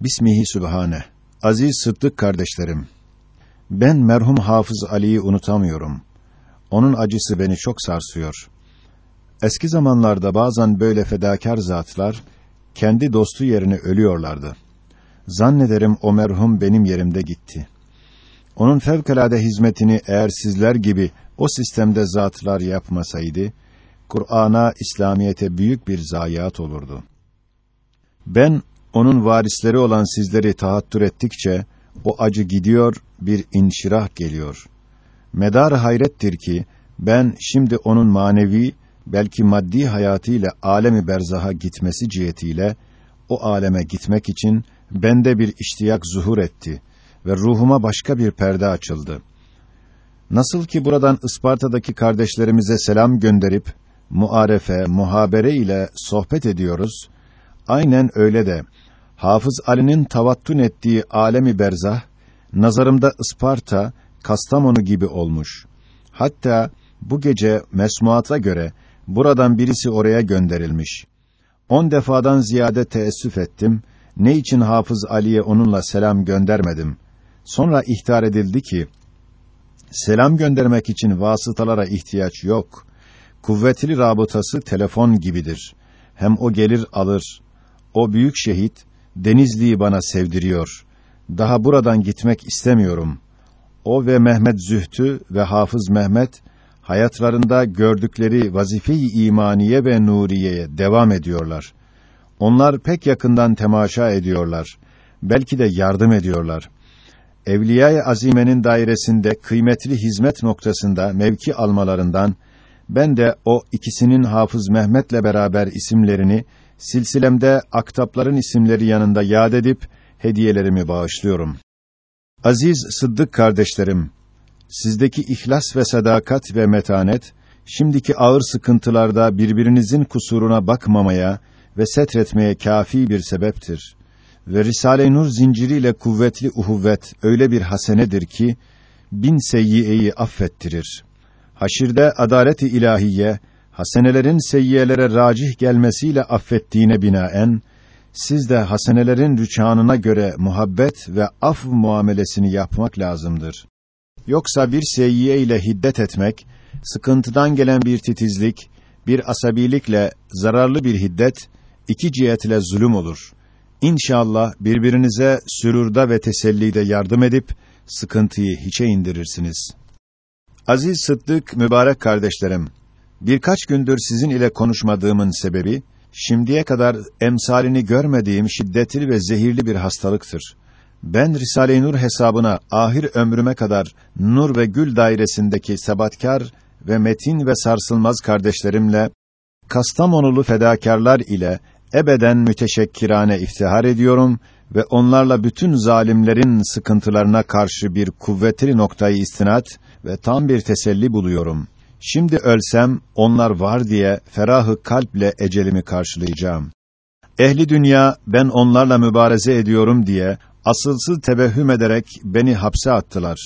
Bismihi Sübhane. Aziz Sıddık kardeşlerim. Ben merhum Hafız Ali'yi unutamıyorum. Onun acısı beni çok sarsıyor. Eski zamanlarda bazen böyle fedakar zatlar kendi dostu yerine ölüyorlardı. Zannederim o merhum benim yerimde gitti. Onun fevkalade hizmetini eğer sizler gibi o sistemde zatlar yapmasaydı, Kur'an'a, İslamiyete büyük bir zayiat olurdu. Ben onun varisleri olan sizleri tahattür ettikçe o acı gidiyor, bir inşirah geliyor. Medar hayrettir ki ben şimdi onun manevi belki maddi hayatıyla alemi berzaha gitmesi cihetiyle o aleme gitmek için bende bir iştiyak zuhur etti ve ruhuma başka bir perde açıldı. Nasıl ki buradan Isparta'daki kardeşlerimize selam gönderip muarefe, muhabere ile sohbet ediyoruz. Aynen öyle de Hafız Ali'nin tavattun ettiği alemi berzah nazarımda Isparta, Kastamonu gibi olmuş. Hatta bu gece mesmuata göre buradan birisi oraya gönderilmiş. On defadan ziyade teessüf ettim. Ne için Hafız Ali'ye onunla selam göndermedim? Sonra ihtar edildi ki, selam göndermek için vasıtalara ihtiyaç yok. Kuvvetli rabıtası telefon gibidir. Hem o gelir alır. O büyük şehit, Denizli'yi bana sevdiriyor. Daha buradan gitmek istemiyorum. O ve Mehmet Zühtü ve Hafız Mehmet, hayatlarında gördükleri vazife-i imaniye ve nuriyeye devam ediyorlar. Onlar pek yakından temaşa ediyorlar. Belki de yardım ediyorlar. Evliya-i Azime'nin dairesinde kıymetli hizmet noktasında mevki almalarından ben de o ikisinin Hafız Mehmet'le beraber isimlerini silsilemde aktapların isimleri yanında yad edip hediyelerimi bağışlıyorum. Aziz Sıddık kardeşlerim, sizdeki ihlas ve sadakat ve metanet şimdiki ağır sıkıntılarda birbirinizin kusuruna bakmamaya ve setretmeye kafi bir sebeptir. Ve Risale-i Nur zinciriyle kuvvetli uhuvvet öyle bir hasenedir ki bin seyyiyeyi affettirir. Haşirde adalet-i ilahiye hasenelerin seyyiyelere racih gelmesiyle affettiğine binaen siz de hasenelerin rüçhanına göre muhabbet ve af muamelesini yapmak lazımdır. Yoksa bir seyyiye ile hiddet etmek, sıkıntıdan gelen bir titizlik, bir asabilikle zararlı bir hiddet, iki cihetle zulüm olur. İnşallah birbirinize sürurda ve tesellide yardım edip, sıkıntıyı hiçe indirirsiniz. Aziz Sıddık, mübarek kardeşlerim, birkaç gündür sizin ile konuşmadığımın sebebi, şimdiye kadar emsalini görmediğim şiddetli ve zehirli bir hastalıktır. Ben Risale-i Nur hesabına ahir ömrüme kadar nur ve gül dairesindeki sebatkar ve metin ve sarsılmaz kardeşlerimle Kastamonulu fedakarlar ile ebeden müteşekkirane iftihar ediyorum ve onlarla bütün zalimlerin sıkıntılarına karşı bir kuvvetli noktayı istinat ve tam bir teselli buluyorum. Şimdi ölsem onlar var diye ferahı kalple ecelimi karşılayacağım. Ehli dünya ben onlarla mübareze ediyorum diye asılsız tebehhüm ederek beni hapse attılar.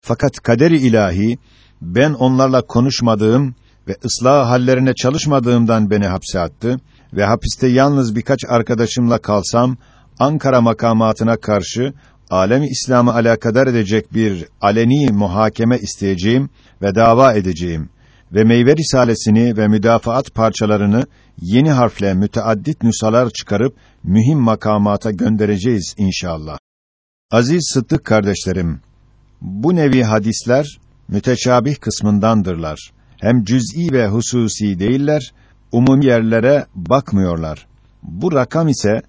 Fakat kaderi ilahi ben onlarla konuşmadığım ve ıslah hallerine çalışmadığımdan beni hapse attı ve hapiste yalnız birkaç arkadaşımla kalsam Ankara makamatına karşı alemi İslam'ı alakadar edecek bir aleni muhakeme isteyeceğim ve dava edeceğim ve meyve risalesini ve müdafaat parçalarını yeni harfle müteaddit nüshalar çıkarıp mühim makamata göndereceğiz inşallah. Aziz Sıddık kardeşlerim, bu nevi hadisler müteşabih kısmındandırlar. Hem cüz'i ve hususi değiller, umum yerlere bakmıyorlar. Bu rakam ise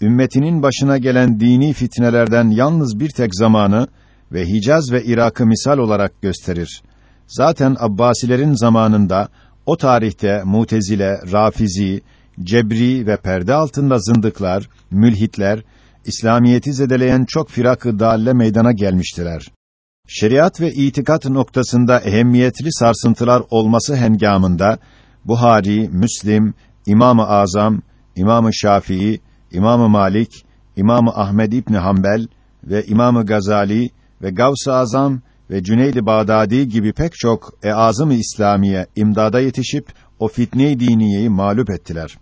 ümmetinin başına gelen dini fitnelerden yalnız bir tek zamanı ve Hicaz ve Irak'ı misal olarak gösterir. Zaten Abbasilerin zamanında o tarihte Mutezile, Rafizi, Cebri ve perde altında zındıklar, mülhitler, İslamiyeti zedeleyen çok firak-ı dalle meydana gelmiştiler. Şeriat ve itikat noktasında ehemmiyetli sarsıntılar olması hengamında Buhari, Müslim, İmam-ı Azam, İmam-ı Şafii, İmam-ı Malik, İmam-ı Ahmed İbn Hanbel ve İmam-ı Gazali ve Gavs-ı Azam ve Cüneyd-i Bağdadi gibi pek çok eazım-ı İslamiye imdada yetişip o fitne-i diniyeyi mağlup ettiler.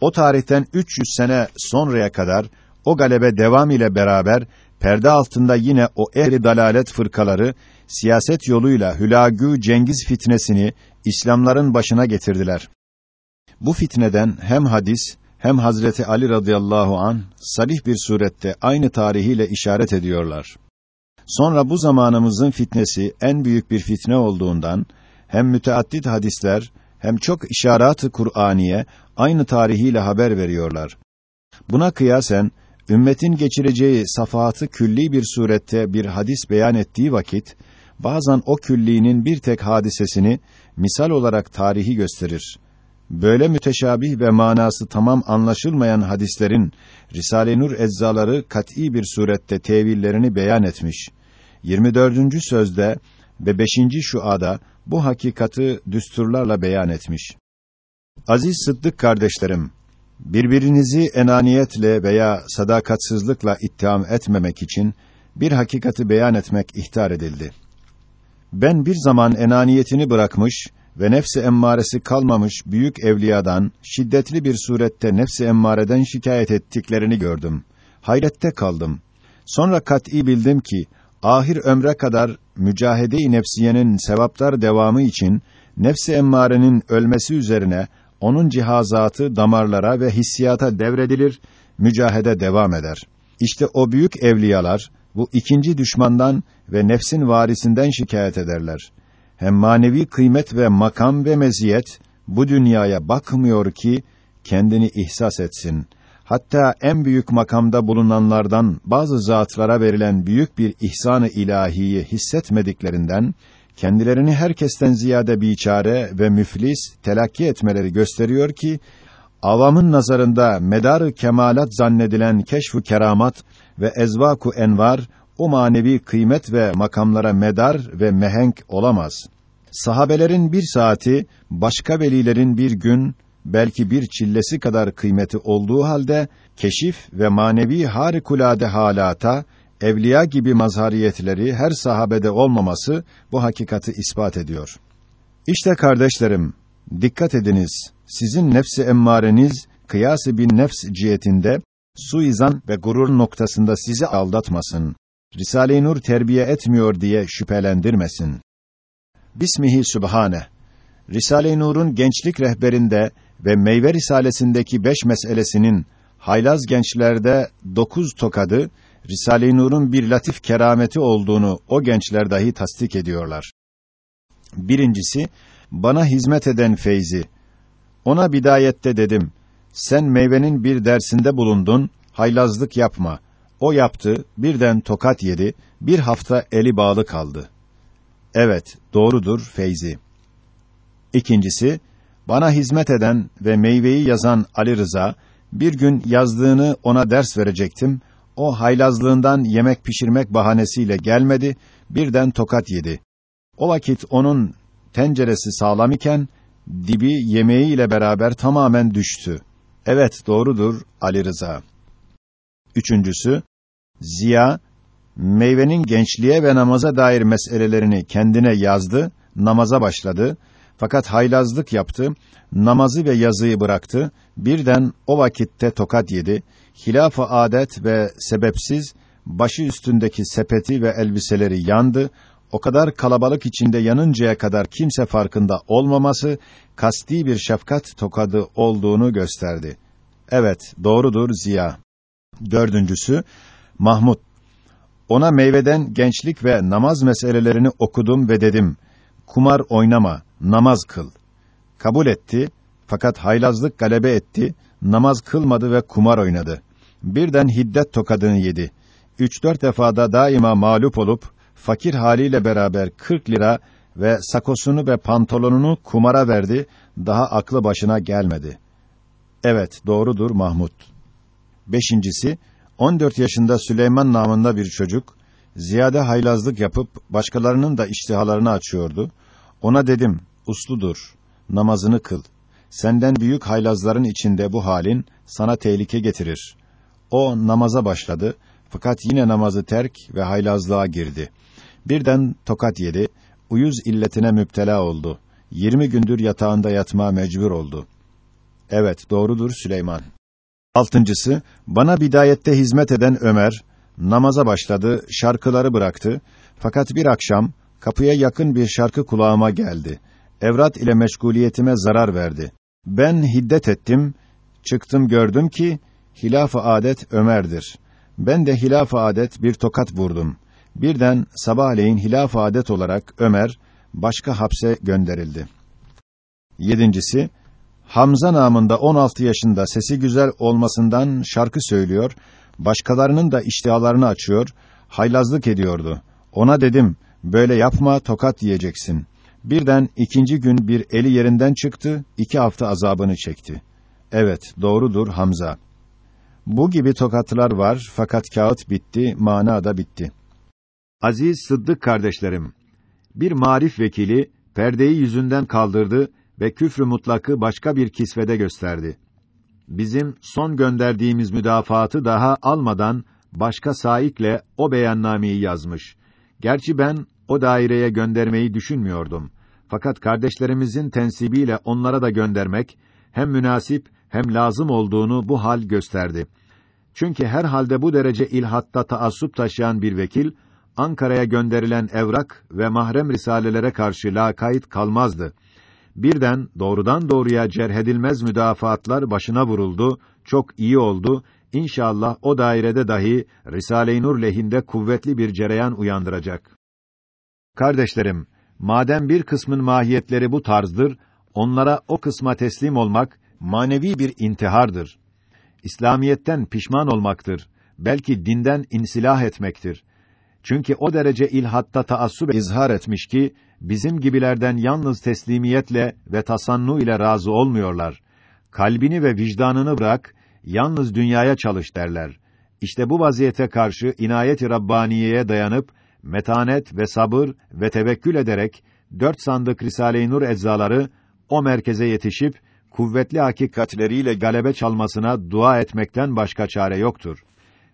O tarihten 300 sene sonraya kadar o galebe devam ile beraber perde altında yine o ehli dalalet fırkaları siyaset yoluyla Hülagü Cengiz fitnesini İslamların başına getirdiler. Bu fitneden hem hadis hem Hazreti Ali radıyallahu an salih bir surette aynı tarihiyle işaret ediyorlar. Sonra bu zamanımızın fitnesi en büyük bir fitne olduğundan hem müteaddit hadisler hem çok işaret-ı Kur'aniye aynı tarihiyle haber veriyorlar. Buna kıyasen ümmetin geçireceği safahatı külli bir surette bir hadis beyan ettiği vakit bazen o küllinin bir tek hadisesini misal olarak tarihi gösterir. Böyle müteşabih ve manası tamam anlaşılmayan hadislerin Risale-i Nur eczaları kat'î bir surette tevillerini beyan etmiş. 24. sözde ve 5. şuada bu hakikati düsturlarla beyan etmiş. Aziz Sıddık kardeşlerim, birbirinizi enaniyetle veya sadakatsızlıkla ittiham etmemek için bir hakikati beyan etmek ihtar edildi. Ben bir zaman enaniyetini bırakmış ve nefsi emmaresi kalmamış büyük evliyadan şiddetli bir surette nefsi emmareden şikayet ettiklerini gördüm. Hayrette kaldım. Sonra kat'î bildim ki ahir ömre kadar mücahede-i nefsiyenin sevaplar devamı için nefsi emmarenin ölmesi üzerine onun cihazatı damarlara ve hissiyata devredilir, mücahede devam eder. İşte o büyük evliyalar bu ikinci düşmandan ve nefsin varisinden şikayet ederler. Hem manevi kıymet ve makam ve meziyet bu dünyaya bakmıyor ki kendini ihsas etsin. Hatta en büyük makamda bulunanlardan bazı zatlara verilen büyük bir ihsan-ı ilahiyi hissetmediklerinden kendilerini herkesten ziyade biçare ve müflis telakki etmeleri gösteriyor ki avamın nazarında medar kemalat zannedilen keşfu keramat ve ezvaku envar o manevi kıymet ve makamlara medar ve mehenk olamaz. Sahabelerin bir saati başka velilerin bir gün belki bir çillesi kadar kıymeti olduğu halde keşif ve manevi harikulade halata evliya gibi mazhariyetleri her sahabede olmaması bu hakikati ispat ediyor. İşte kardeşlerim, dikkat ediniz. Sizin nefsi emmareniz kıyası bin nefs cihetinde suizan ve gurur noktasında sizi aldatmasın. Risale-i Nur terbiye etmiyor diye şüphelendirmesin. Bismihi Sübhane. Risale-i Nur'un gençlik rehberinde ve meyve risalesindeki beş meselesinin haylaz gençlerde dokuz tokadı, Risale-i Nur'un bir latif kerameti olduğunu o gençler dahi tasdik ediyorlar. Birincisi, bana hizmet eden feyzi. Ona bidayette dedim, sen meyvenin bir dersinde bulundun, haylazlık yapma. O yaptı, birden tokat yedi, bir hafta eli bağlı kaldı. Evet, doğrudur Feyzi. İkincisi, bana hizmet eden ve meyveyi yazan Ali Rıza, bir gün yazdığını ona ders verecektim, o haylazlığından yemek pişirmek bahanesiyle gelmedi, birden tokat yedi. O vakit onun tenceresi sağlam iken, dibi yemeğiyle beraber tamamen düştü. Evet, doğrudur Ali Rıza. Üçüncüsü, Ziya, meyvenin gençliğe ve namaza dair meselelerini kendine yazdı, namaza başladı. Fakat haylazlık yaptı, namazı ve yazıyı bıraktı, birden o vakitte tokat yedi, hilaf-ı adet ve sebepsiz, başı üstündeki sepeti ve elbiseleri yandı, o kadar kalabalık içinde yanıncaya kadar kimse farkında olmaması, kasti bir şefkat tokadı olduğunu gösterdi. Evet, doğrudur Ziya. Dördüncüsü, Mahmud. Ona meyveden gençlik ve namaz meselelerini okudum ve dedim, kumar oynama, namaz kıl. Kabul etti, fakat haylazlık galebe etti, namaz kılmadı ve kumar oynadı. Birden hiddet tokadını yedi. Üç dört defada daima mağlup olup, fakir haliyle beraber kırk lira ve sakosunu ve pantolonunu kumara verdi, daha aklı başına gelmedi. Evet, doğrudur Mahmud. Beşincisi, 14 yaşında Süleyman namında bir çocuk, ziyade haylazlık yapıp, başkalarının da iştihalarını açıyordu. Ona dedim, usludur, namazını kıl. Senden büyük haylazların içinde bu halin, sana tehlike getirir. O namaza başladı, fakat yine namazı terk ve haylazlığa girdi. Birden tokat yedi, uyuz illetine müptela oldu. Yirmi gündür yatağında yatmaya mecbur oldu. Evet, doğrudur Süleyman. Altıncısı, bana bidayette hizmet eden Ömer, namaza başladı, şarkıları bıraktı. Fakat bir akşam, kapıya yakın bir şarkı kulağıma geldi. Evrat ile meşguliyetime zarar verdi. Ben hiddet ettim, çıktım gördüm ki, hilaf-ı adet Ömer'dir. Ben de hilaf-ı adet bir tokat vurdum. Birden sabahleyin hilaf-ı adet olarak Ömer, başka hapse gönderildi. Yedincisi, Hamza namında 16 yaşında sesi güzel olmasından şarkı söylüyor, başkalarının da iştihalarını açıyor, haylazlık ediyordu. Ona dedim, böyle yapma, tokat yiyeceksin. Birden ikinci gün bir eli yerinden çıktı, iki hafta azabını çekti. Evet, doğrudur Hamza. Bu gibi tokatlar var, fakat kağıt bitti, mana da bitti. Aziz Sıddık kardeşlerim, bir marif vekili, perdeyi yüzünden kaldırdı ve küfrü mutlakı başka bir kisvede gösterdi. Bizim son gönderdiğimiz müdafaatı daha almadan başka saikle o beyannameyi yazmış. Gerçi ben o daireye göndermeyi düşünmüyordum. Fakat kardeşlerimizin tensibiyle onlara da göndermek hem münasip hem lazım olduğunu bu hal gösterdi. Çünkü her halde bu derece ilhatta taassup taşıyan bir vekil Ankara'ya gönderilen evrak ve mahrem risalelere karşı lakayt kalmazdı. Birden doğrudan doğruya cerhedilmez müdafaatlar başına vuruldu. Çok iyi oldu. İnşallah o dairede dahi Risale-i Nur lehinde kuvvetli bir cereyan uyandıracak. Kardeşlerim, madem bir kısmın mahiyetleri bu tarzdır, onlara o kısma teslim olmak manevi bir intihardır. İslamiyetten pişman olmaktır. Belki dinden insilah etmektir. Çünkü o derece ilhatta taassub izhar etmiş ki bizim gibilerden yalnız teslimiyetle ve tasannu ile razı olmuyorlar. Kalbini ve vicdanını bırak, yalnız dünyaya çalış derler. İşte bu vaziyete karşı inayet-i rabbaniyeye dayanıp metanet ve sabır ve tevekkül ederek dört sandık Risale-i Nur eczaları o merkeze yetişip kuvvetli hakikatleriyle galebe çalmasına dua etmekten başka çare yoktur.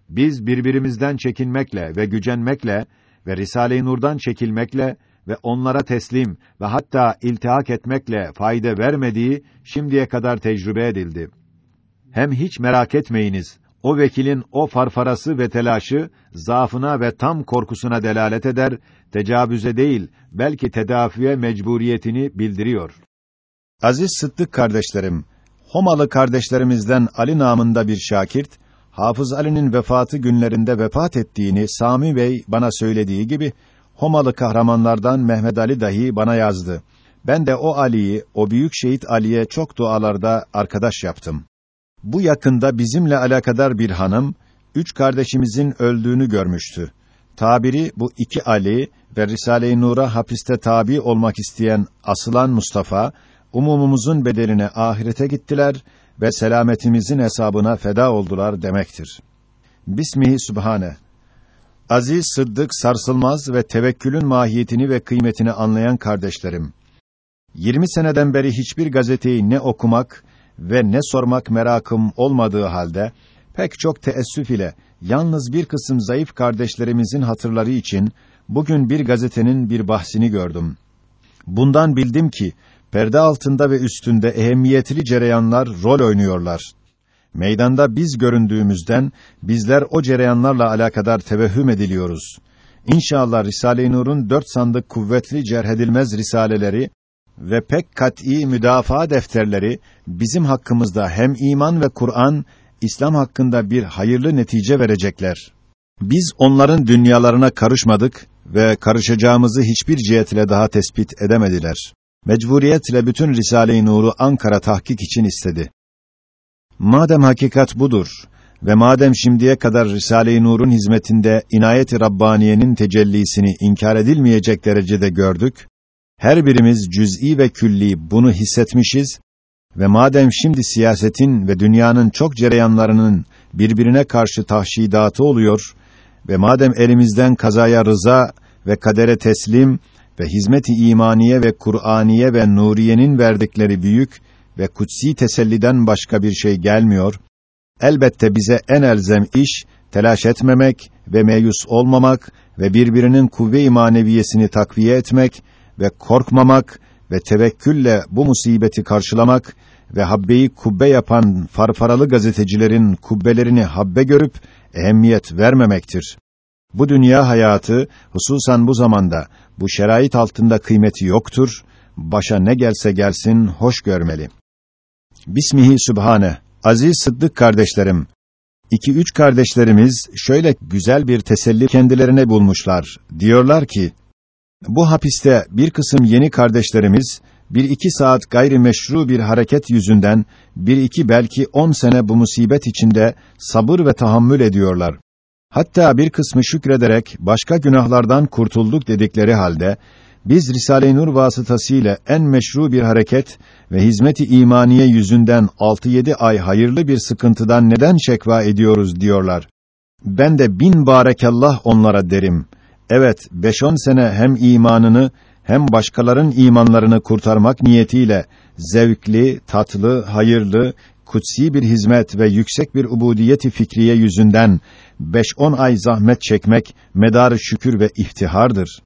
Biz birbirimizden çekinmekle ve gücenmekle ve Risale-i Nur'dan çekilmekle ve onlara teslim ve hatta iltihak etmekle fayda vermediği şimdiye kadar tecrübe edildi. Hem hiç merak etmeyiniz. O vekilin o farfarası ve telaşı zaafına ve tam korkusuna delalet eder, tecavüze değil, belki tedafiye mecburiyetini bildiriyor. Aziz Sıddık kardeşlerim, Homalı kardeşlerimizden Ali namında bir şakirt, Hafız Ali'nin vefatı günlerinde vefat ettiğini Sami Bey bana söylediği gibi, Homalı kahramanlardan Mehmet Ali dahi bana yazdı. Ben de o Ali'yi, o büyük şehit Ali'ye çok dualarda arkadaş yaptım. Bu yakında bizimle alakadar bir hanım, üç kardeşimizin öldüğünü görmüştü. Tabiri bu iki Ali ve Risale-i Nur'a hapiste tabi olmak isteyen Asılan Mustafa, umumumuzun bedeline ahirete gittiler ve selametimizin hesabına feda oldular demektir. Bismihi Sübhane. Aziz, sıddık, sarsılmaz ve tevekkülün mahiyetini ve kıymetini anlayan kardeşlerim. 20 seneden beri hiçbir gazeteyi ne okumak ve ne sormak merakım olmadığı halde pek çok teessüf ile yalnız bir kısım zayıf kardeşlerimizin hatırları için bugün bir gazetenin bir bahsini gördüm. Bundan bildim ki perde altında ve üstünde ehemmiyetli cereyanlar rol oynuyorlar. Meydanda biz göründüğümüzden bizler o cereyanlarla alakadar tevehhüm ediliyoruz. İnşallah Risale-i Nur'un dört sandık kuvvetli cerhedilmez risaleleri ve pek kat'î müdafaa defterleri bizim hakkımızda hem iman ve Kur'an, İslam hakkında bir hayırlı netice verecekler. Biz onların dünyalarına karışmadık ve karışacağımızı hiçbir cihetle daha tespit edemediler. Mecburiyetle bütün Risale-i Nur'u Ankara tahkik için istedi. Madem hakikat budur ve madem şimdiye kadar Risale-i Nur'un hizmetinde inayet-i Rabbaniye'nin tecellisini inkar edilmeyecek derecede gördük, her birimiz cüz'i ve külli bunu hissetmişiz ve madem şimdi siyasetin ve dünyanın çok cereyanlarının birbirine karşı tahşidatı oluyor ve madem elimizden kazaya rıza ve kadere teslim ve hizmet-i imaniye ve Kur'aniye ve Nuriye'nin verdikleri büyük ve kutsi teselliden başka bir şey gelmiyor. Elbette bize en elzem iş telaş etmemek ve meyus olmamak ve birbirinin kuvve-i maneviyesini takviye etmek ve korkmamak ve tevekkülle bu musibeti karşılamak ve habbeyi kubbe yapan farfaralı gazetecilerin kubbelerini habbe görüp ehemmiyet vermemektir. Bu dünya hayatı hususan bu zamanda bu şerait altında kıymeti yoktur. Başa ne gelse gelsin hoş görmeli. Bismihi Sübhane. Aziz Sıddık kardeşlerim, iki üç kardeşlerimiz şöyle güzel bir teselli kendilerine bulmuşlar. Diyorlar ki, bu hapiste bir kısım yeni kardeşlerimiz, bir iki saat gayri meşru bir hareket yüzünden, bir iki belki on sene bu musibet içinde sabır ve tahammül ediyorlar. Hatta bir kısmı şükrederek başka günahlardan kurtulduk dedikleri halde, biz Risale-i Nur vasıtasıyla en meşru bir hareket ve hizmeti imaniye yüzünden 6-7 ay hayırlı bir sıkıntıdan neden şekva ediyoruz diyorlar. Ben de bin barekallah onlara derim. Evet, 5-10 sene hem imanını hem başkaların imanlarını kurtarmak niyetiyle zevkli, tatlı, hayırlı, kutsi bir hizmet ve yüksek bir ubudiyeti fikriye yüzünden 5-10 ay zahmet çekmek medarı şükür ve iftihardır.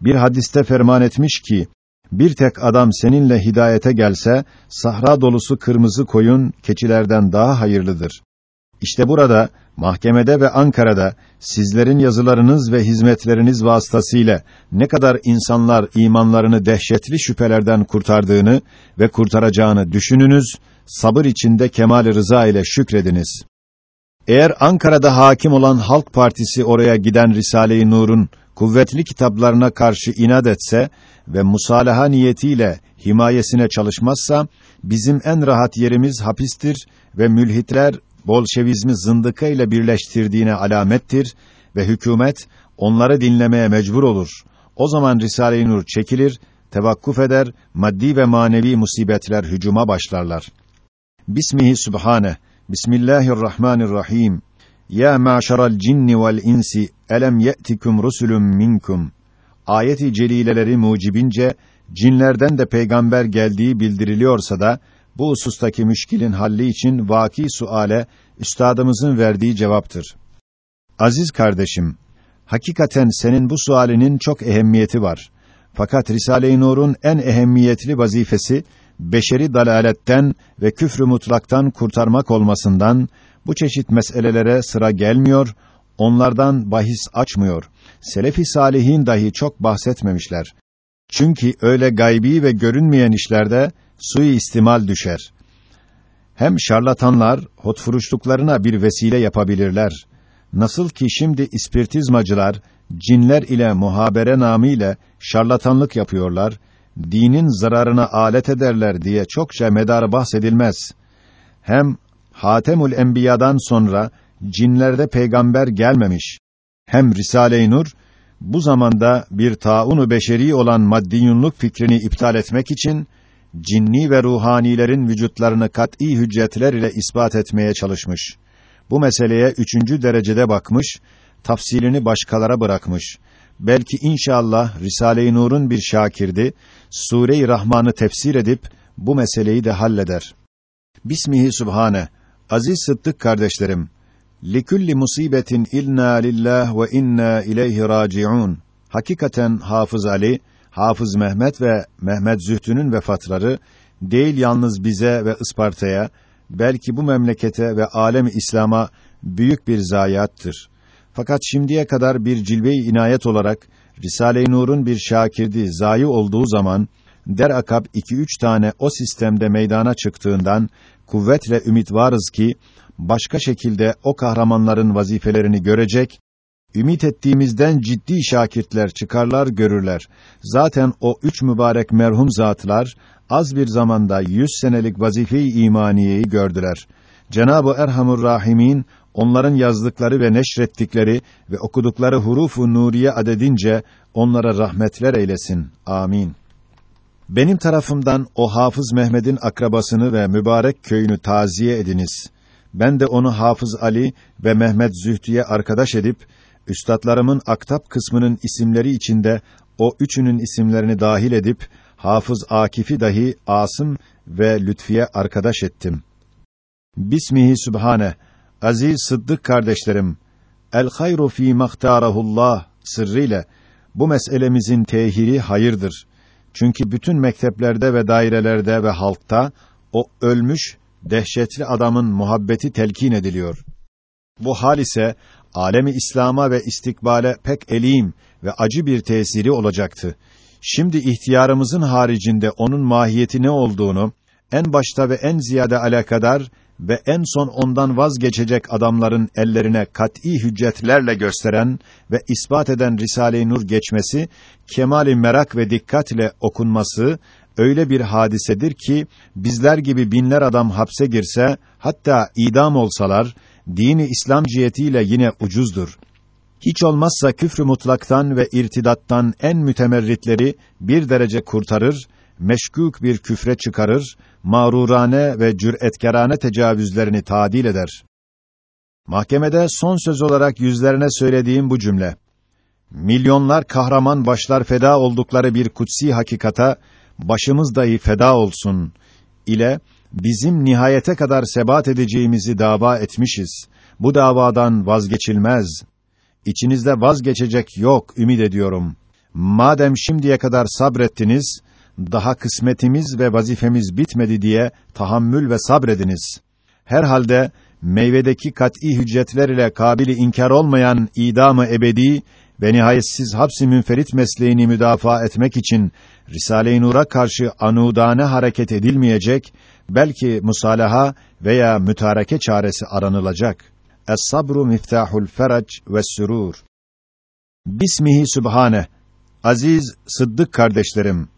Bir hadiste ferman etmiş ki, bir tek adam seninle hidayete gelse, sahra dolusu kırmızı koyun keçilerden daha hayırlıdır. İşte burada, mahkemede ve Ankara'da sizlerin yazılarınız ve hizmetleriniz vasıtasıyla ne kadar insanlar imanlarını dehşetli şüphelerden kurtardığını ve kurtaracağını düşününüz, sabır içinde kemal rıza ile şükrediniz. Eğer Ankara'da hakim olan Halk Partisi oraya giden Risale-i Nur'un kuvvetli kitaplarına karşı inat etse ve musalaha niyetiyle himayesine çalışmazsa bizim en rahat yerimiz hapistir ve mülhitler Bolşevizmi zındıka ile birleştirdiğine alamettir ve hükümet onları dinlemeye mecbur olur. O zaman Risale-i Nur çekilir, tevakkuf eder, maddi ve manevi musibetler hücuma başlarlar. Bismihi Sübhane, Bismillahirrahmanirrahim. Ya maşaral cinni vel insi elem ye'tikum rusulun minkum. Ayeti celileleri mucibince cinlerden de peygamber geldiği bildiriliyorsa da bu husustaki müşkilin halli için vaki suale üstadımızın verdiği cevaptır. Aziz kardeşim, hakikaten senin bu sualinin çok ehemmiyeti var. Fakat Risale-i Nur'un en ehemmiyetli vazifesi beşeri dalaletten ve küfrü mutlaktan kurtarmak olmasından bu çeşit meselelere sıra gelmiyor, onlardan bahis açmıyor. Selefi salihin dahi çok bahsetmemişler. Çünkü öyle gaybi ve görünmeyen işlerde sui istimal düşer. Hem şarlatanlar hotfuruşluklarına bir vesile yapabilirler. Nasıl ki şimdi ispirtizmacılar cinler ile muhabere namıyla şarlatanlık yapıyorlar, dinin zararına alet ederler diye çokça medar bahsedilmez. Hem Hatemül Enbiya'dan sonra cinlerde peygamber gelmemiş. Hem Risale-i Nur bu zamanda bir taunu beşeri olan maddiyunluk fikrini iptal etmek için cinni ve ruhanilerin vücutlarını kat'î hüccetler ile ispat etmeye çalışmış. Bu meseleye üçüncü derecede bakmış, tafsilini başkalara bırakmış. Belki inşallah Risale-i Nur'un bir şakirdi, Sure-i Rahman'ı tefsir edip bu meseleyi de halleder. Bismihi Subhane. Aziz Sıddık kardeşlerim, likulli musibetin ilna lillah ve inna ileyhi. Hakikaten Hafız Ali Hafız Mehmet ve Mehmet Zühtü'nün vefatları değil yalnız bize ve Isparta'ya belki bu memlekete ve alem İslam'a büyük bir zayiattır. Fakat şimdiye kadar bir cilve-i inayet olarak Risale-i Nur'un bir şakirdi zayi olduğu zaman der akab iki üç tane o sistemde meydana çıktığından kuvvetle ümit varız ki başka şekilde o kahramanların vazifelerini görecek Ümit ettiğimizden ciddi şakirtler çıkarlar görürler. Zaten o üç mübarek merhum zatlar az bir zamanda yüz senelik vazife-i imaniyeyi gördüler. Cenab-ı Erhamur Rahimin onların yazdıkları ve neşrettikleri ve okudukları hurufu nuriye adedince onlara rahmetler eylesin. Amin. Benim tarafımdan o Hafız Mehmet'in akrabasını ve mübarek köyünü taziye ediniz. Ben de onu Hafız Ali ve Mehmet Zühtü'ye arkadaş edip üstadlarımın aktap kısmının isimleri içinde o üçünün isimlerini dahil edip Hafız Akif'i dahi Asım ve Lütfiye arkadaş ettim. Bismihi Sübhane. Aziz Sıddık kardeşlerim, el hayru fî mahtarahullah sırrıyla bu meselemizin tehiri hayırdır. Çünkü bütün mekteplerde ve dairelerde ve halkta o ölmüş, dehşetli adamın muhabbeti telkin ediliyor. Bu hal ise alemi İslam'a ve istikbale pek elim ve acı bir tesiri olacaktı. Şimdi ihtiyarımızın haricinde onun mahiyeti ne olduğunu en başta ve en ziyade alakadar ve en son ondan vazgeçecek adamların ellerine kat'î hüccetlerle gösteren ve ispat eden Risale-i Nur geçmesi, kemali merak ve dikkatle okunması öyle bir hadisedir ki bizler gibi binler adam hapse girse hatta idam olsalar dini İslam cihetiyle yine ucuzdur. Hiç olmazsa küfrü mutlaktan ve irtidattan en mütemerritleri bir derece kurtarır, meşkûk bir küfre çıkarır, mağrurane ve cüretkarane tecavüzlerini tadil eder. Mahkemede son söz olarak yüzlerine söylediğim bu cümle. Milyonlar kahraman başlar feda oldukları bir kutsi hakikata başımız dahi feda olsun ile bizim nihayete kadar sebat edeceğimizi dava etmişiz. Bu davadan vazgeçilmez. İçinizde vazgeçecek yok ümid ediyorum. Madem şimdiye kadar sabrettiniz, daha kısmetimiz ve vazifemiz bitmedi diye tahammül ve sabrediniz. Herhalde meyvedeki kat'î hüccetler ile kabili inkar olmayan idamı ebedi ve nihayetsiz hapsi münferit mesleğini müdafaa etmek için Risale-i Nur'a karşı anudane hareket edilmeyecek, belki musalaha veya mütareke çaresi aranılacak. Es-sabru miftahul ferac ve sürur. Bismihi Sübhane. Aziz Sıddık kardeşlerim,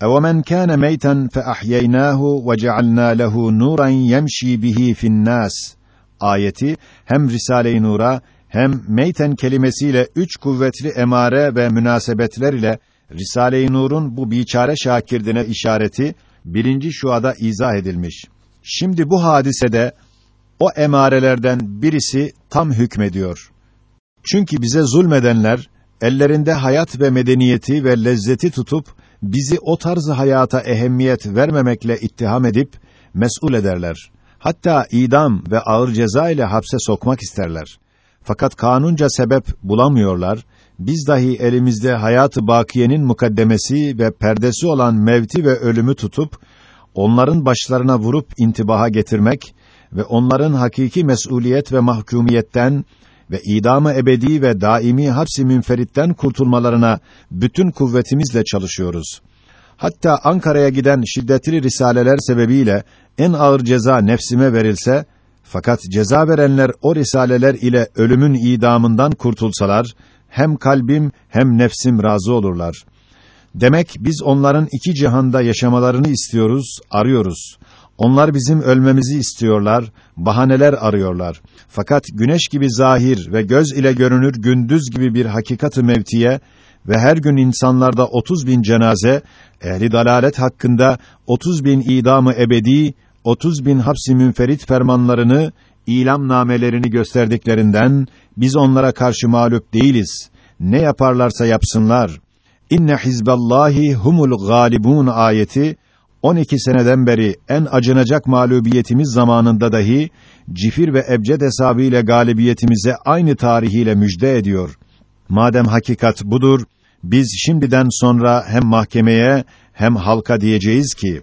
اَوَمَنْ كَانَ مَيْتًا فَأَحْيَيْنَاهُ وَجَعَلْنَا لَهُ نُورًا يَمْشِي بِهِ فِي النَّاسِ ayeti hem Risale-i Nur'a hem meyten kelimesiyle üç kuvvetli emare ve münasebetler ile Risale-i Nur'un bu biçare şakirdine işareti birinci şuada izah edilmiş. Şimdi bu hadisede o emarelerden birisi tam hükmediyor. Çünkü bize zulmedenler ellerinde hayat ve medeniyeti ve lezzeti tutup bizi o tarzı hayata ehemmiyet vermemekle ittiham edip mesul ederler. Hatta idam ve ağır ceza ile hapse sokmak isterler. Fakat kanunca sebep bulamıyorlar. Biz dahi elimizde hayatı bakiyenin mukaddemesi ve perdesi olan mevti ve ölümü tutup onların başlarına vurup intibaha getirmek ve onların hakiki mesuliyet ve mahkumiyetten ve idamı ebedi ve daimi hapsi münferitten kurtulmalarına bütün kuvvetimizle çalışıyoruz. Hatta Ankara'ya giden şiddetli risaleler sebebiyle en ağır ceza nefsime verilse, fakat ceza verenler o risaleler ile ölümün idamından kurtulsalar, hem kalbim hem nefsim razı olurlar. Demek biz onların iki cihanda yaşamalarını istiyoruz, arıyoruz. Onlar bizim ölmemizi istiyorlar, bahaneler arıyorlar. Fakat güneş gibi zahir ve göz ile görünür gündüz gibi bir hakikatı mevtiye ve her gün insanlarda 30 bin cenaze, ehli dalalet hakkında 30 bin idamı ebedi, 30 bin hapsi münferit fermanlarını, ilam namelerini gösterdiklerinden, biz onlara karşı mağlup değiliz. Ne yaparlarsa yapsınlar. İnne hizballahi humul galibun ayeti, 12 seneden beri en acınacak mağlubiyetimiz zamanında dahi cifir ve ebced hesabıyla galibiyetimize aynı tarihiyle müjde ediyor. Madem hakikat budur, biz şimdiden sonra hem mahkemeye hem halka diyeceğiz ki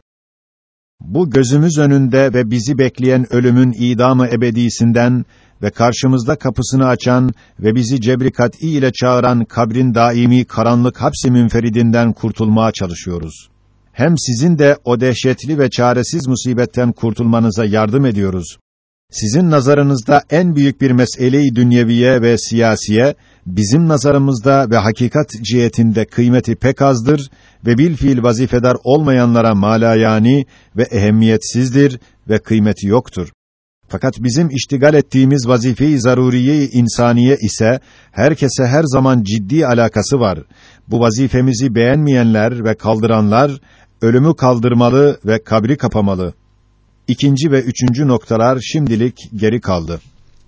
bu gözümüz önünde ve bizi bekleyen ölümün idamı ebedisinden ve karşımızda kapısını açan ve bizi cebri kat'î ile çağıran kabrin daimi karanlık hapsi münferidinden kurtulmaya çalışıyoruz hem sizin de o dehşetli ve çaresiz musibetten kurtulmanıza yardım ediyoruz. Sizin nazarınızda en büyük bir meseleyi dünyeviye ve siyasiye, bizim nazarımızda ve hakikat cihetinde kıymeti pek azdır ve bil fiil vazifedar olmayanlara malayani ve ehemmiyetsizdir ve kıymeti yoktur. Fakat bizim iştigal ettiğimiz vazife-i zaruriye insaniye ise herkese her zaman ciddi alakası var. Bu vazifemizi beğenmeyenler ve kaldıranlar ölümü kaldırmalı ve kabri kapamalı. İkinci ve üçüncü noktalar şimdilik geri kaldı.